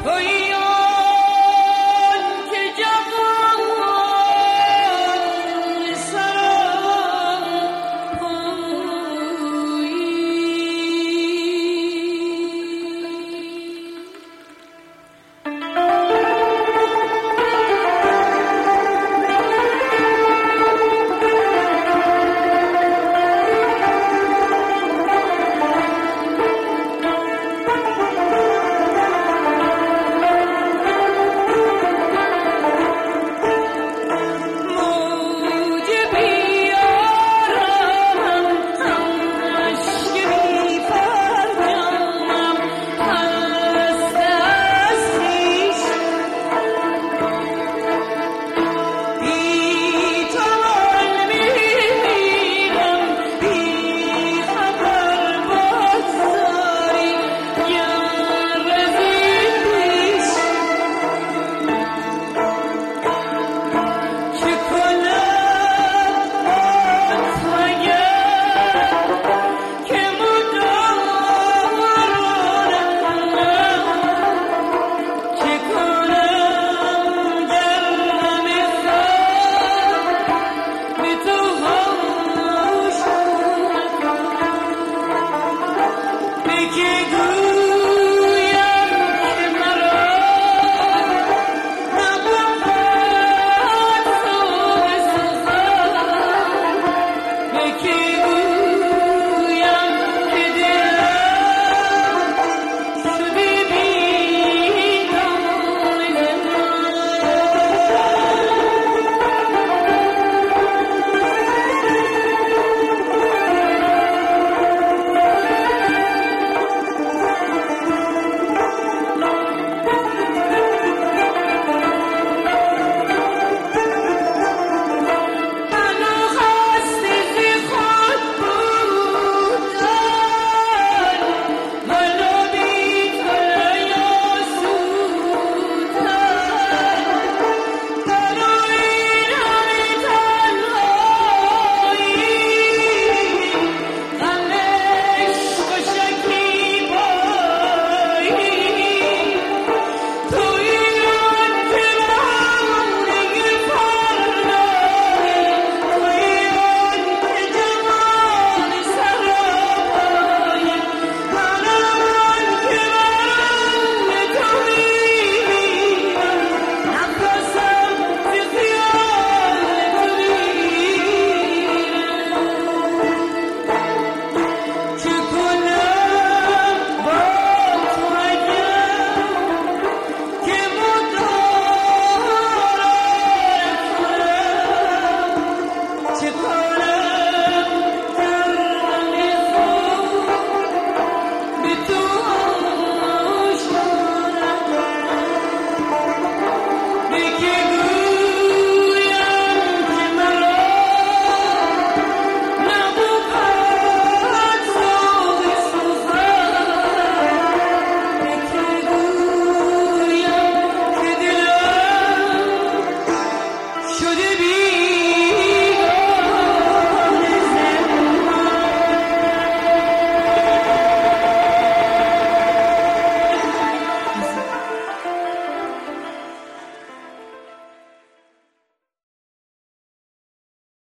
Oh, yeah.